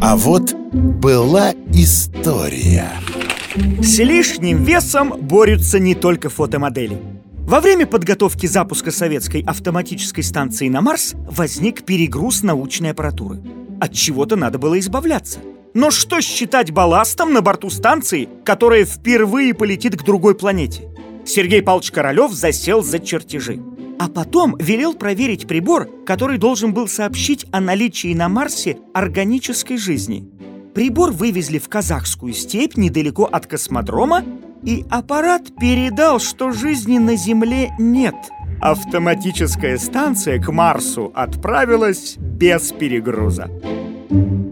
А вот была история. С лишним весом борются не только фотомодели. Во время подготовки запуска советской автоматической станции на Марс возник перегруз научной аппаратуры. От чего-то надо было избавляться. Но что считать балластом на борту станции, которая впервые полетит к другой планете? Сергей Павлович Королёв засел за чертежи. А потом велел проверить прибор, который должен был сообщить о наличии на Марсе органической жизни. Прибор вывезли в казахскую степь недалеко от космодрома, и аппарат передал, что жизни на Земле нет. Автоматическая станция к Марсу отправилась без перегруза. thank you